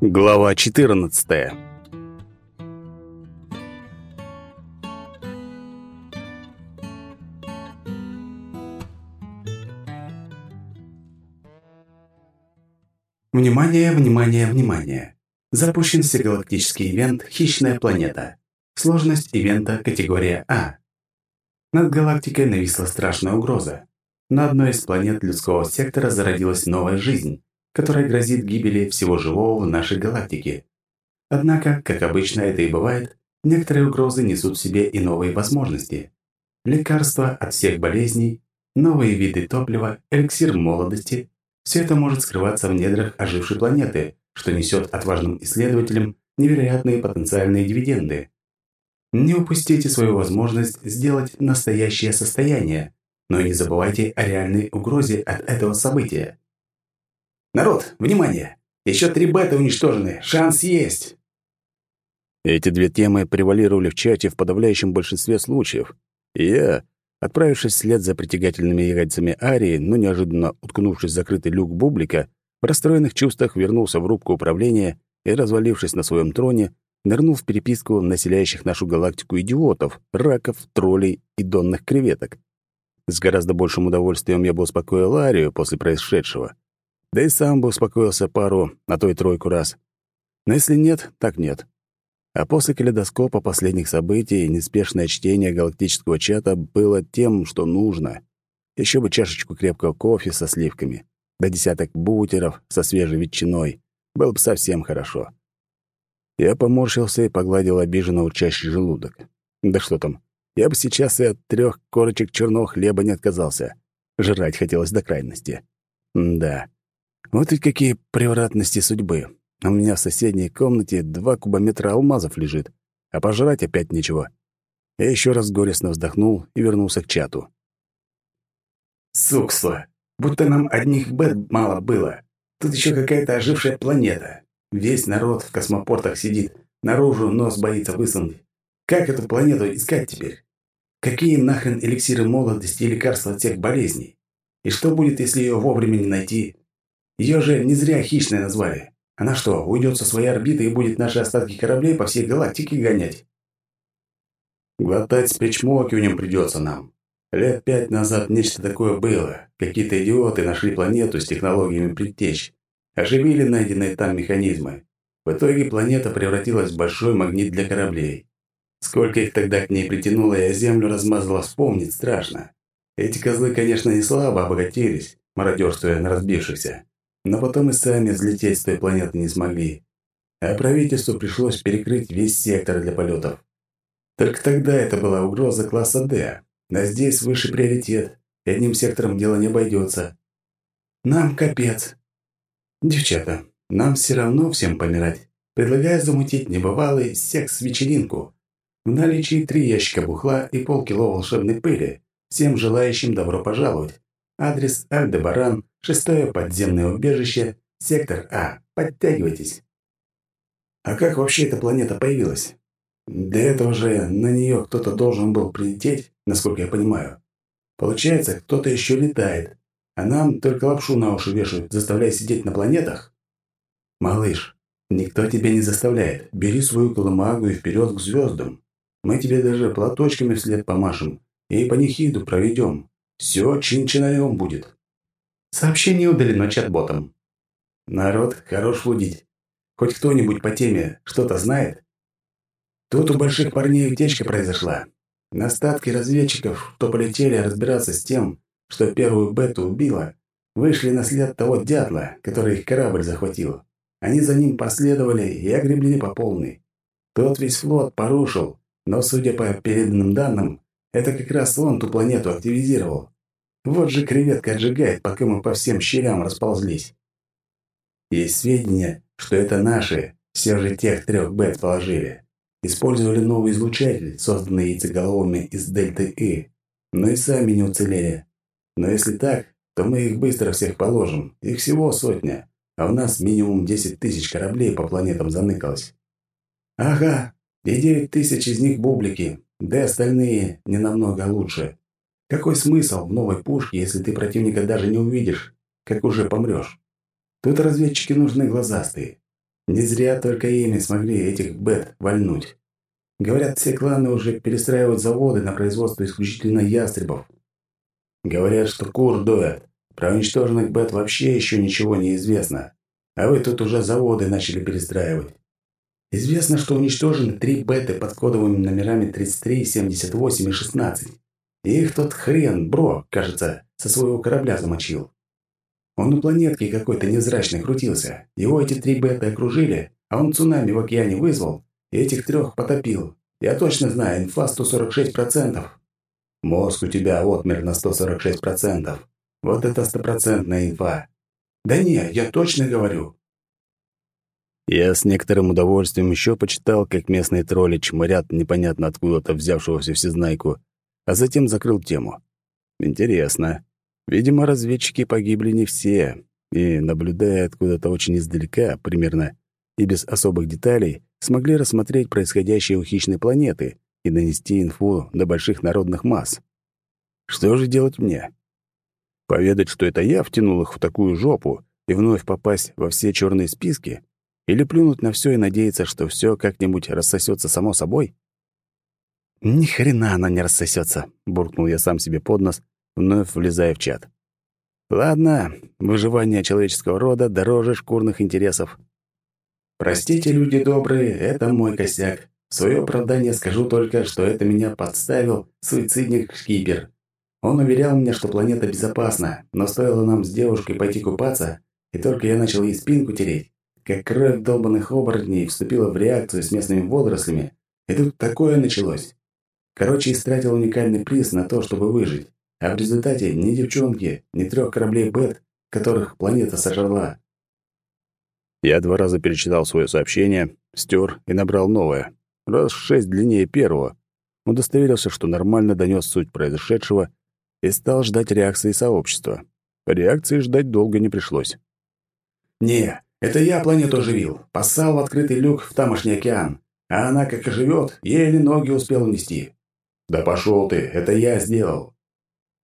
Глава 14. Внимание, внимание, внимание! Запущен всегалактический ивент «Хищная планета». Сложность ивента категория А. Над галактикой нависла страшная угроза. На одной из планет людского сектора зародилась новая жизнь, которая грозит гибели всего живого в нашей галактике. Однако, как обычно это и бывает, некоторые угрозы несут в себе и новые возможности. Лекарства от всех болезней, новые виды топлива, эликсир молодости – все это может скрываться в недрах ожившей планеты, что несет отважным исследователям невероятные потенциальные дивиденды. Не упустите свою возможность сделать настоящее состояние, но не забывайте о реальной угрозе от этого события. Народ, внимание! Еще три бета уничтожены, шанс есть! Эти две темы превалировали в чате в подавляющем большинстве случаев. И я, отправившись вслед за притягательными яйцами Арии, но неожиданно уткнувшись в закрытый люк бублика, в расстроенных чувствах вернулся в рубку управления и, развалившись на своем троне, нырнул в переписку населяющих нашу галактику идиотов, раков, троллей и донных креветок. С гораздо большим удовольствием я бы успокоил Арию после происшедшего. Да и сам бы успокоился пару, а то и тройку раз. Но если нет, так нет. А после калейдоскопа последних событий неспешное чтение галактического чата было тем, что нужно. Еще бы чашечку крепкого кофе со сливками, да десяток бутеров со свежей ветчиной. Было бы совсем хорошо. Я поморщился и погладил обиженно урчащий желудок. Да что там, я бы сейчас и от трех корочек черного хлеба не отказался. Жрать хотелось до крайности. М да. Вот ведь какие превратности судьбы. У меня в соседней комнате два кубометра алмазов лежит, а пожрать опять нечего. Я еще раз горестно вздохнул и вернулся к чату. Сукство! Будто нам одних бед мало было. Тут еще какая-то ожившая планета. Весь народ в космопортах сидит, наружу нос боится высунуть. Как эту планету искать теперь? Какие нахрен эликсиры молодости и лекарства от всех болезней? И что будет, если ее вовремя не найти? Ее же не зря хищной назвали. Она что, уйдет со своей орбиты и будет наши остатки кораблей по всей галактике гонять? Глотать с причмокиванием придется нам. Лет пять назад нечто такое было. Какие-то идиоты нашли планету с технологиями предтеч. Оживили найденные там механизмы. В итоге планета превратилась в большой магнит для кораблей. Сколько их тогда к ней притянуло, и Землю размазало, вспомнить страшно. Эти козлы, конечно, не слабо обогатились, мародерствуя на разбившихся. Но потом и сами взлететь с той планеты не смогли. А правительству пришлось перекрыть весь сектор для полетов. Только тогда это была угроза класса «Д». А здесь высший приоритет, и одним сектором дело не обойдется. Нам капец. Девчата, нам все равно всем помирать. Предлагаю замутить небывалый секс-вечеринку. В наличии три ящика бухла и полкило волшебной пыли. Всем желающим добро пожаловать. Адрес Альдебаран, шестое подземное убежище, сектор А. Подтягивайтесь. А как вообще эта планета появилась? Для этого же на нее кто-то должен был прилететь, насколько я понимаю. Получается, кто-то еще летает, а нам только лапшу на уши вешают, заставляя сидеть на планетах? Малыш, никто тебя не заставляет. Бери свою колымагу и вперед к звездам. Мы тебе даже платочками вслед помашем и панихиду проведем. Все чин-чинарем будет. Сообщение удалено чат-ботом. Народ хорош лудить. Хоть кто-нибудь по теме что-то знает? Тут у больших парней утечка произошла. Остатки разведчиков, кто полетели разбираться с тем, что первую бету убила, вышли на след того дятла, который их корабль захватил. Они за ним последовали и огребли по полной. Тот весь флот порушил, но, судя по переданным данным, это как раз он ту планету активизировал. Вот же креветка отжигает, пока мы по всем щелям расползлись. Есть сведения, что это наши, все же тех трех бет положили. Использовали новый излучатель, созданный яйцеголовыми из Дельты И, но и сами не уцелели. Но если так, то мы их быстро всех положим. Их всего сотня, а у нас минимум 10 тысяч кораблей по планетам заныкалось. Ага, и девять тысяч из них бублики, да и остальные не намного лучше. Какой смысл в новой пушке, если ты противника даже не увидишь, как уже помрешь? Тут разведчики нужны глазастые. Не зря только ими смогли этих бет вальнуть. Говорят, все кланы уже перестраивают заводы на производство исключительно ястребов. Говорят, что кур дует. Про уничтоженных бет вообще еще ничего не известно. А вы тут уже заводы начали перестраивать. Известно, что уничтожены три беты под кодовыми номерами 33, 78 и 16. И их тот хрен, бро, кажется, со своего корабля замочил. Он на планетке какой-то невзрачный крутился. Его эти три беты окружили, а он цунами в океане вызвал и этих трех потопил. Я точно знаю, инфа 146%. Мозг у тебя отмер на 146%. Вот это стопроцентная инфа. Да не, я точно говорю. Я с некоторым удовольствием еще почитал, как местные тролли чморят непонятно откуда-то взявшегося всезнайку, а затем закрыл тему. Интересно. Видимо, разведчики погибли не все, и, наблюдая откуда-то очень издалека, примерно, и без особых деталей, смогли рассмотреть происходящее у хищной планеты и донести инфу до больших народных масс. Что же делать мне? Поведать, что это я втянул их в такую жопу и вновь попасть во все черные списки? Или плюнуть на все и надеяться, что все как-нибудь рассосется само собой? Ни хрена она не рассосется, буркнул я сам себе под нос, вновь влезая в чат. Ладно, выживание человеческого рода дороже шкурных интересов. Простите, люди добрые, это мой косяк. В свое оправдание скажу только, что это меня подставил суицидник Шкипер. Он уверял меня, что планета безопасна, но стоило нам с девушкой пойти купаться, и только я начал ей спинку тереть, как кровь долбанных оборотней вступила в реакцию с местными водорослями, и тут такое началось. Короче, истратил уникальный приз на то, чтобы выжить. А в результате ни девчонки, ни трех кораблей Бет, которых планета сожрала. Я два раза перечитал свое сообщение, стер и набрал новое. Раз шесть длиннее первого. Удостоверился, что нормально донес суть произошедшего и стал ждать реакции сообщества. Реакции ждать долго не пришлось. «Не, это я планету оживил. Поссал в открытый люк в тамошний океан. А она, как оживет, еле ноги успел унести. Да пошел ты, это я сделал.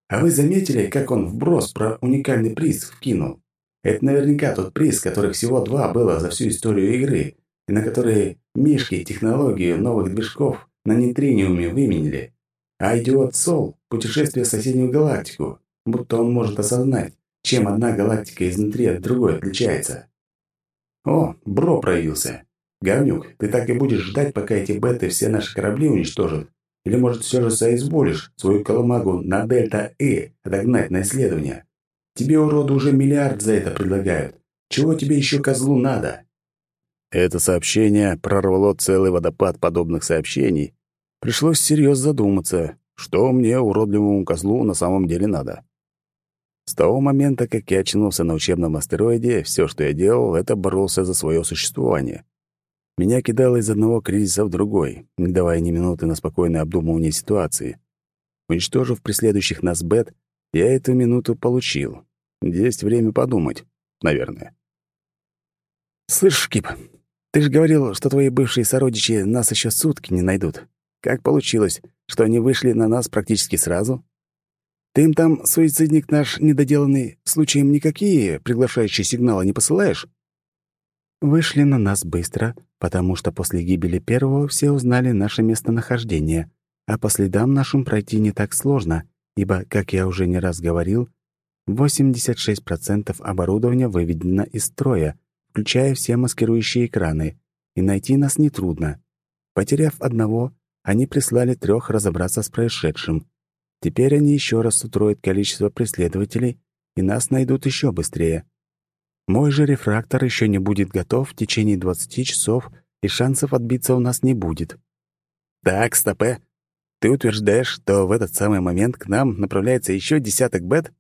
А вы заметили, как он вброс про уникальный приз вкинул? Это наверняка тот приз, которых всего два было за всю историю игры, и на которые Мишки технологию новых движков на нейтриниуме выменили. А идиот Сол – путешествие в соседнюю галактику, будто он может осознать, чем одна галактика изнутри от другой отличается. О, Бро проявился. Говнюк, ты так и будешь ждать, пока эти беты все наши корабли уничтожат, или, может, все же соизволишь свою коломагу на Дельта-Э отогнать на исследование? Тебе, уроду, уже миллиард за это предлагают. Чего тебе еще козлу надо?» Это сообщение прорвало целый водопад подобных сообщений. Пришлось серьезно задуматься, что мне, уродливому козлу, на самом деле надо. С того момента, как я очнулся на учебном астероиде, все, что я делал, это боролся за свое существование. Меня кидало из одного кризиса в другой, не давая ни минуты на спокойное обдумывание ситуации. Уничтожив преследующих нас бет, я эту минуту получил. Есть время подумать, наверное. «Слышь, Кип, ты же говорил, что твои бывшие сородичи нас еще сутки не найдут. Как получилось, что они вышли на нас практически сразу? Ты им там, суицидник наш недоделанный, случаем никакие приглашающие сигналы не посылаешь?» Вышли на нас быстро, потому что после гибели первого все узнали наше местонахождение, а по следам нашим пройти не так сложно, ибо, как я уже не раз говорил, 86% оборудования выведено из строя, включая все маскирующие экраны, и найти нас нетрудно. Потеряв одного, они прислали трех разобраться с происшедшим. Теперь они еще раз утроят количество преследователей, и нас найдут еще быстрее. Мой же рефрактор еще не будет готов в течение 20 часов, и шансов отбиться у нас не будет. Так, стопе. Ты утверждаешь, что в этот самый момент к нам направляется еще десяток бет?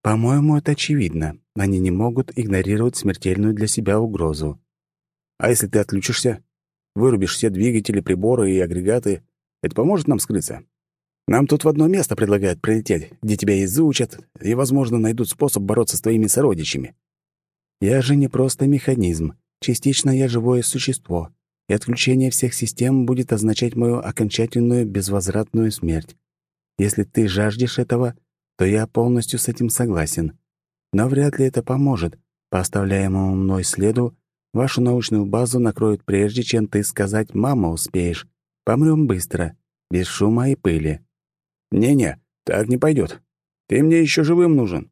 По-моему, это очевидно. Они не могут игнорировать смертельную для себя угрозу. А если ты отключишься? Вырубишь все двигатели, приборы и агрегаты. Это поможет нам скрыться? Нам тут в одно место предлагают прилететь, где тебя изучат и, возможно, найдут способ бороться с твоими сородичами. Я же не просто механизм. Частично я живое существо, и отключение всех систем будет означать мою окончательную безвозвратную смерть. Если ты жаждешь этого, то я полностью с этим согласен. Но вряд ли это поможет. По оставляемому мной следу Вашу научную базу накроют прежде, чем ты сказать «мама» успеешь. Помрем быстро, без шума и пыли». «Не-не, так не пойдет. Ты мне еще живым нужен».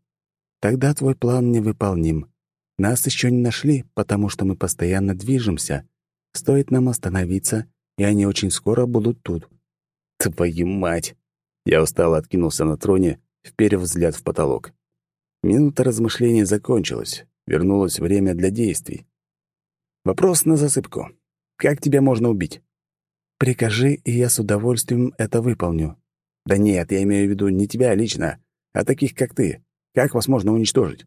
«Тогда твой план невыполним. Нас еще не нашли, потому что мы постоянно движемся. Стоит нам остановиться, и они очень скоро будут тут». «Твою мать!» Я устало откинулся на троне, вперев взгляд в потолок. Минута размышлений закончилась. Вернулось время для действий. Вопрос на засыпку. Как тебя можно убить? Прикажи, и я с удовольствием это выполню. Да нет, я имею в виду не тебя лично, а таких, как ты. Как вас можно уничтожить?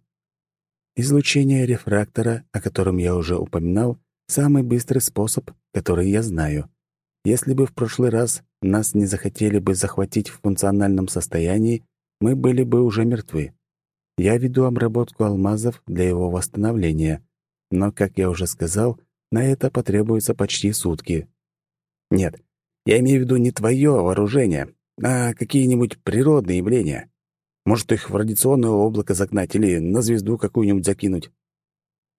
Излучение рефрактора, о котором я уже упоминал, самый быстрый способ, который я знаю. Если бы в прошлый раз нас не захотели бы захватить в функциональном состоянии, мы были бы уже мертвы. Я веду обработку алмазов для его восстановления, но, как я уже сказал, на это потребуется почти сутки. Нет, я имею в виду не твое вооружение, а какие-нибудь природные явления. Может, их в радиационное облако загнать или на звезду какую-нибудь закинуть.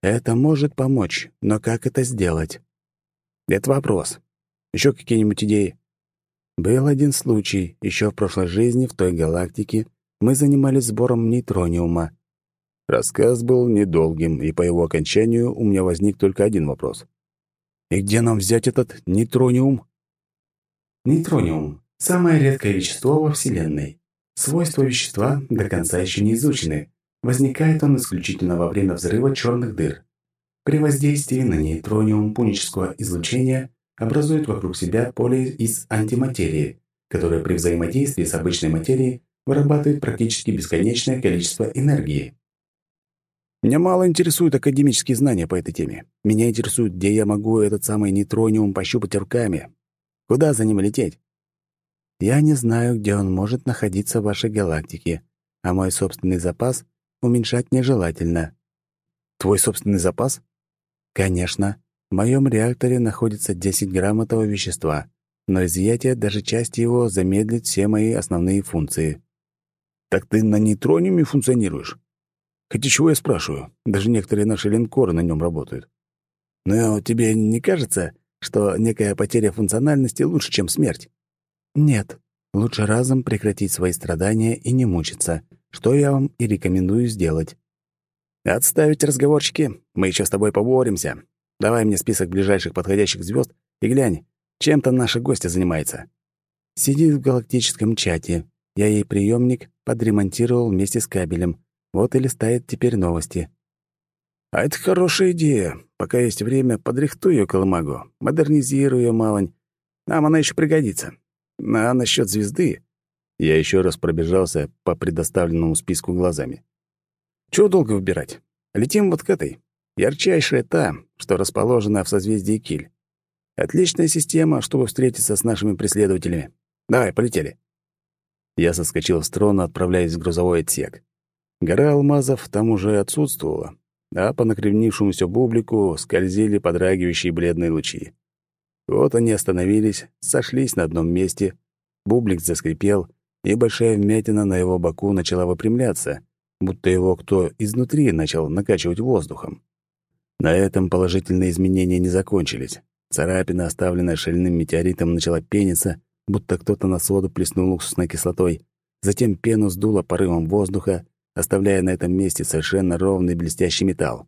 Это может помочь, но как это сделать? Это вопрос. Еще какие-нибудь идеи? Был один случай, еще в прошлой жизни в той галактике, мы занимались сбором нейтрониума. Рассказ был недолгим, и по его окончанию у меня возник только один вопрос. И где нам взять этот нейтрониум? Нейтрониум — самое редкое вещество во Вселенной. Свойства вещества до конца еще не изучены. Возникает он исключительно во время взрыва черных дыр. При воздействии на нейтрониум пунического излучения образует вокруг себя поле из антиматерии, которое при взаимодействии с обычной материей вырабатывает практически бесконечное количество энергии. Меня мало интересуют академические знания по этой теме. Меня интересует, где я могу этот самый нейтрониум пощупать руками. Куда за ним лететь? Я не знаю, где он может находиться в вашей галактике, а мой собственный запас уменьшать нежелательно. Твой собственный запас? Конечно. В моем реакторе находится 10 грамм этого вещества, но изъятие даже части его замедлит все мои основные функции. Так ты на нейтрониуме функционируешь? Хотя чего я спрашиваю? Даже некоторые наши линкоры на нем работают. Но тебе не кажется, что некая потеря функциональности лучше, чем смерть? Нет. Лучше разом прекратить свои страдания и не мучиться, что я вам и рекомендую сделать. Отставить разговорчики. Мы еще с тобой поборемся. Давай мне список ближайших подходящих звезд и глянь, чем там наша гостья занимается. Сидит в галактическом чате. Я ей приемник подремонтировал вместе с кабелем. Вот и листает теперь новости. А это хорошая идея. Пока есть время, подрихтуй ее колымагу, модернизируй ее малонь. Нам она еще пригодится. А насчет звезды... Я еще раз пробежался по предоставленному списку глазами. Чего долго выбирать? Летим вот к этой. Ярчайшая та, что расположена в созвездии Киль. Отличная система, чтобы встретиться с нашими преследователями. Давай, полетели. Я соскочил в сторону, отправляясь в грузовой отсек. Гора алмазов там уже отсутствовала, а по накренившемуся бублику скользили подрагивающие бледные лучи. Вот они остановились, сошлись на одном месте, бублик заскрипел, и большая вмятина на его боку начала выпрямляться, будто его кто изнутри начал накачивать воздухом. На этом положительные изменения не закончились. Царапина, оставленная шальным метеоритом, начала пениться, будто кто-то на соду плеснул уксусной кислотой. Затем пену сдуло порывом воздуха, оставляя на этом месте совершенно ровный блестящий металл.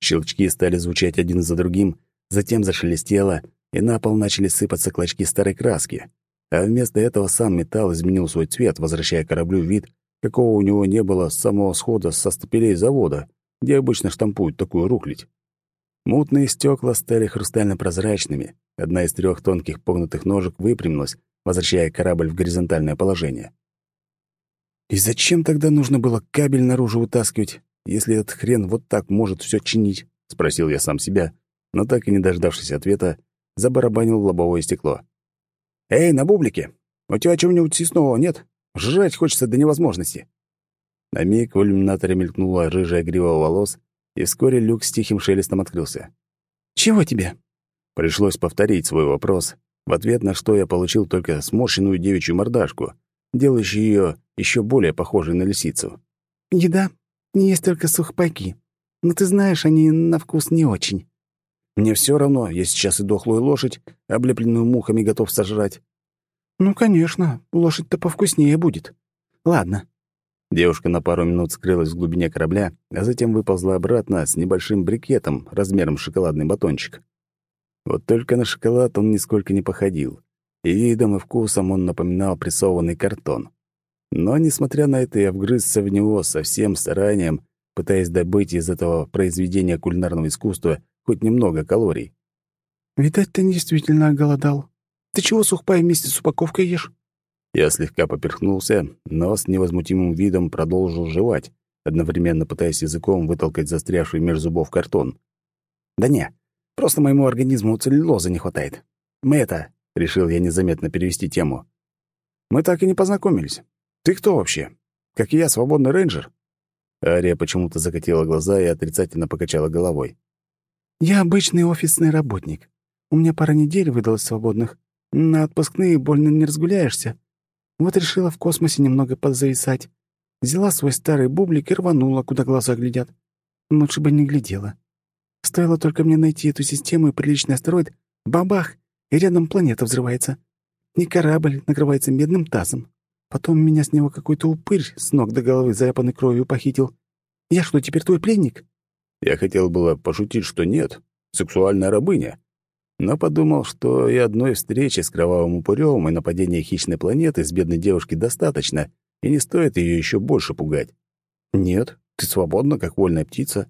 Щелчки стали звучать один за другим, затем зашелестело, и на пол начали сыпаться клочки старой краски. А вместо этого сам металл изменил свой цвет, возвращая кораблю вид, какого у него не было с самого схода со стапелей завода, где обычно штампуют такую рухлядь. Мутные стекла стали хрустально-прозрачными. Одна из трех тонких погнутых ножек выпрямилась, возвращая корабль в горизонтальное положение. И зачем тогда нужно было кабель наружу вытаскивать, если этот хрен вот так может все чинить? спросил я сам себя, но так и не дождавшись ответа, забарабанил в лобовое стекло. Эй, на бублике, у тебя чего-нибудь съестного нет? Жрать хочется до невозможности. На миг в иллюминаторе мелькнула рыжая грива волос, и вскоре люк с тихим шелестом открылся. «Чего тебе?» Пришлось повторить свой вопрос, в ответ на что я получил только сморщенную девичью мордашку, делающую ее еще более похожей на лисицу. «Еда? Есть только сухпайки. Но ты знаешь, они на вкус не очень». Мне все равно, я сейчас и дохлую лошадь, облепленную мухами, готов сожрать. Ну, конечно, лошадь-то повкуснее будет. Ладно. Девушка на пару минут скрылась в глубине корабля, а затем выползла обратно с небольшим брикетом размером шоколадный батончик. Вот только на шоколад он нисколько не походил, и видом и вкусом он напоминал прессованный картон. Но, несмотря на это, я вгрызся в него со всем старанием, пытаясь добыть из этого произведения кулинарного искусства хоть немного калорий. «Видать, ты действительно голодал. Ты чего сухпай вместе с упаковкой ешь?» Я слегка поперхнулся, но с невозмутимым видом продолжил жевать, одновременно пытаясь языком вытолкать застрявший между зубов картон. «Да не, просто моему организму целлюлозы не хватает. Мы это...» — решил я незаметно перевести тему. «Мы так и не познакомились. Ты кто вообще? Как и я, свободный рейнджер?» Ария почему-то закатила глаза и отрицательно покачала головой. «Я обычный офисный работник. У меня пара недель выдалось свободных. На отпускные больно не разгуляешься. Вот решила в космосе немного подзависать. Взяла свой старый бублик и рванула, куда глаза глядят. Лучше бы не глядела. Стоило только мне найти эту систему и приличный астероид, бабах, и рядом планета взрывается. И корабль накрывается медным тазом. Потом меня с него какой-то упырь с ног до головы заляпанной кровью похитил. Я что, теперь твой пленник? Я хотел было пошутить, что нет, сексуальная рабыня. Но подумал, что и одной встречи с кровавым упырем и нападения хищной планеты с бедной девушки достаточно, и не стоит ее еще больше пугать. Нет, ты свободна, как вольная птица.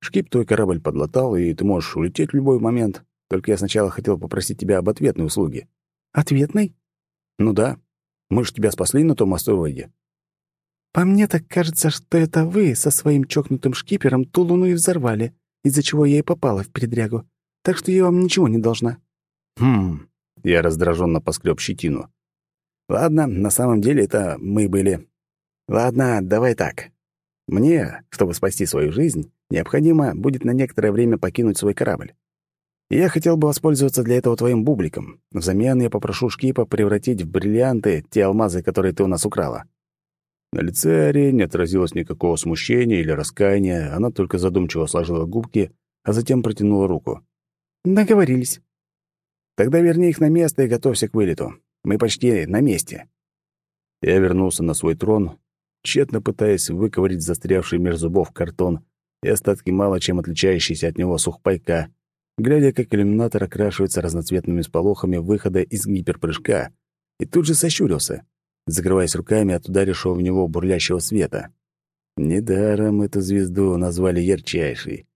Шкип твой корабль подлатал, и ты можешь улететь в любой момент. Только я сначала хотел попросить тебя об ответной услуге. Ответной? Ну да. Мы же тебя спасли на том астероиде. По мне так кажется, что это вы со своим чокнутым шкипером ту луну и взорвали, из-за чего я и попала в передрягу. Так что я вам ничего не должна». «Хм...» — я раздраженно поскреб щетину. «Ладно, на самом деле это мы были. Ладно, давай так. Мне, чтобы спасти свою жизнь, необходимо будет на некоторое время покинуть свой корабль. я хотел бы воспользоваться для этого твоим бубликом. Взамен я попрошу Шкипа превратить в бриллианты те алмазы, которые ты у нас украла. На лице Ари не отразилось никакого смущения или раскаяния, она только задумчиво сложила губки, а затем протянула руку. «Договорились». «Тогда верни их на место и готовься к вылету. Мы почти на месте». Я вернулся на свой трон, тщетно пытаясь выковырить застрявший между зубов картон и остатки мало чем отличающиеся от него сухпайка, глядя, как иллюминатор окрашивается разноцветными сполохами выхода из гиперпрыжка, и тут же сощурился закрываясь руками от ударившего в него бурлящего света. Недаром эту звезду назвали ярчайшей.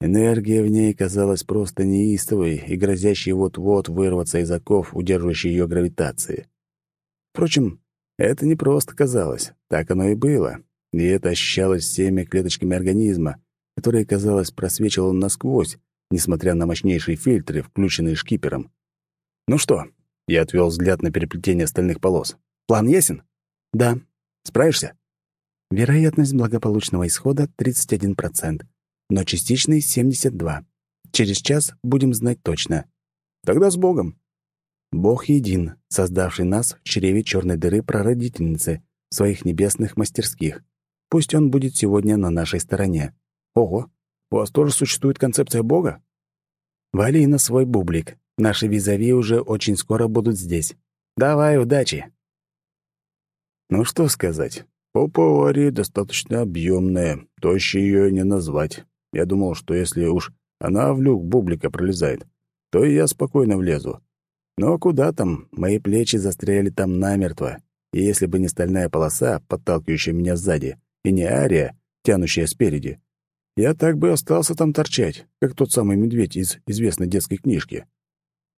Энергия в ней казалась просто неистовой и грозящей вот-вот вырваться из оков, удерживающей ее гравитации. Впрочем, это не просто казалось, так оно и было. И это ощущалось всеми клеточками организма, которые, казалось, просвечивало насквозь, несмотря на мощнейшие фильтры, включенные шкипером. «Ну что?» — я отвел взгляд на переплетение стальных полос. План ясен? Да. Справишься? Вероятность благополучного исхода 31%, но частичный 72%. Через час будем знать точно. Тогда с Богом. Бог един, создавший нас в чреве черной дыры прародительницы, своих небесных мастерских. Пусть он будет сегодня на нашей стороне. Ого, у вас тоже существует концепция Бога? Вали на свой бублик. Наши визави уже очень скоро будут здесь. Давай, удачи! Ну что сказать, попа достаточно объемная, тоще ее не назвать. Я думал, что если уж она в люк бублика пролезает, то и я спокойно влезу. Но куда там, мои плечи застряли там намертво, и если бы не стальная полоса, подталкивающая меня сзади, и не Ария, тянущая спереди, я так бы остался там торчать, как тот самый медведь из известной детской книжки.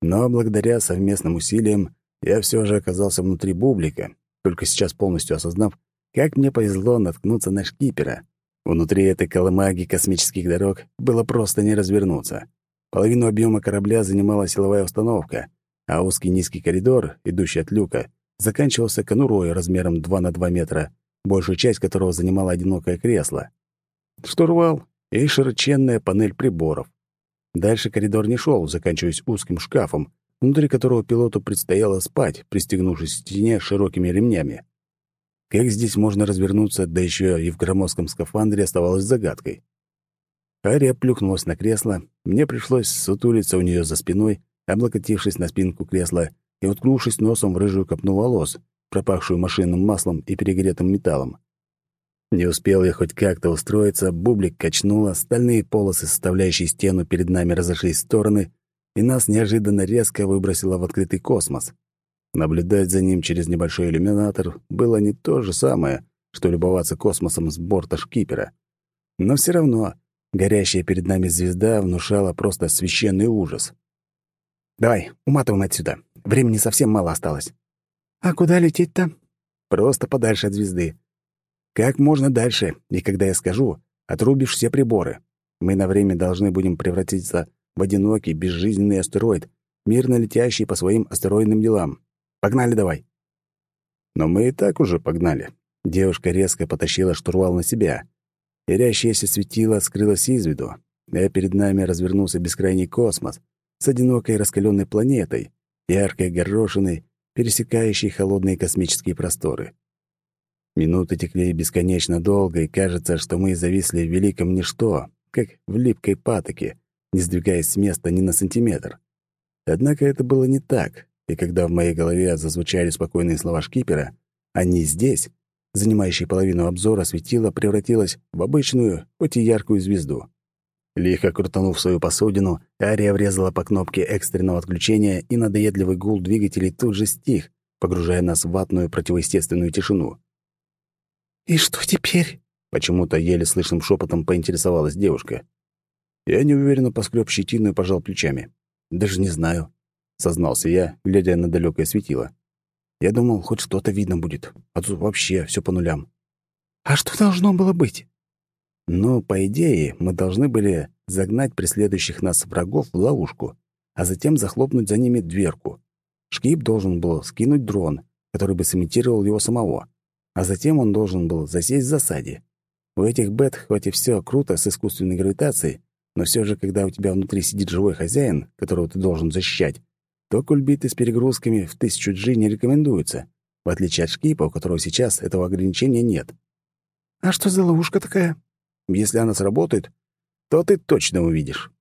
Но благодаря совместным усилиям я все же оказался внутри бублика, только сейчас полностью осознав, как мне повезло наткнуться на шкипера. Внутри этой колымаги космических дорог было просто не развернуться. Половину объема корабля занимала силовая установка, а узкий низкий коридор, идущий от люка, заканчивался конурой размером 2 на 2 метра, большую часть которого занимало одинокое кресло. Штурвал и широченная панель приборов. Дальше коридор не шел, заканчиваясь узким шкафом, внутри которого пилоту предстояло спать, пристегнувшись к стене широкими ремнями. Как здесь можно развернуться, да еще и в громоздком скафандре оставалось загадкой. Ария плюхнулась на кресло, мне пришлось сутулиться у нее за спиной, облокотившись на спинку кресла и уткнувшись носом в рыжую копну волос, пропахшую машинным маслом и перегретым металлом. Не успел я хоть как-то устроиться, бублик качнуло, стальные полосы, составляющие стену, перед нами разошлись в стороны, и нас неожиданно резко выбросило в открытый космос. Наблюдать за ним через небольшой иллюминатор было не то же самое, что любоваться космосом с борта шкипера. Но все равно горящая перед нами звезда внушала просто священный ужас. «Давай, уматываем отсюда. Времени совсем мало осталось». «А куда лететь-то?» «Просто подальше от звезды. Как можно дальше, и когда я скажу, отрубишь все приборы. Мы на время должны будем превратиться в одинокий, безжизненный астероид, мирно летящий по своим астероидным делам. Погнали давай. Но мы и так уже погнали. Девушка резко потащила штурвал на себя. Ярящееся светило скрылось из виду, а перед нами развернулся бескрайний космос с одинокой раскаленной планетой, яркой горошиной, пересекающей холодные космические просторы. Минуты текли бесконечно долго, и кажется, что мы зависли в великом ничто, как в липкой патоке, не сдвигаясь с места ни на сантиметр. Однако это было не так и когда в моей голове зазвучали спокойные слова шкипера, они здесь, занимающие половину обзора, светило превратилось в обычную, хоть и яркую звезду. Лихо крутанув свою посудину, Ария врезала по кнопке экстренного отключения, и надоедливый гул двигателей тут же стих, погружая нас в ватную противоестественную тишину. «И что теперь?» — почему-то еле слышным шепотом поинтересовалась девушка. Я неуверенно поскреб щетину и пожал плечами. «Даже не знаю. — сознался я, глядя на далекое светило. «Я думал, хоть что-то видно будет, а тут вообще все по нулям». «А что должно было быть?» «Ну, по идее, мы должны были загнать преследующих нас врагов в ловушку, а затем захлопнуть за ними дверку. Шкип должен был скинуть дрон, который бы сымитировал его самого, а затем он должен был засесть в засаде. У этих бет хоть и все круто с искусственной гравитацией, но все же, когда у тебя внутри сидит живой хозяин, которого ты должен защищать, то кульбиты с перегрузками в тысячу G не рекомендуются, в отличие от шкипа, у которого сейчас этого ограничения нет. «А что за ловушка такая?» «Если она сработает, то ты точно увидишь».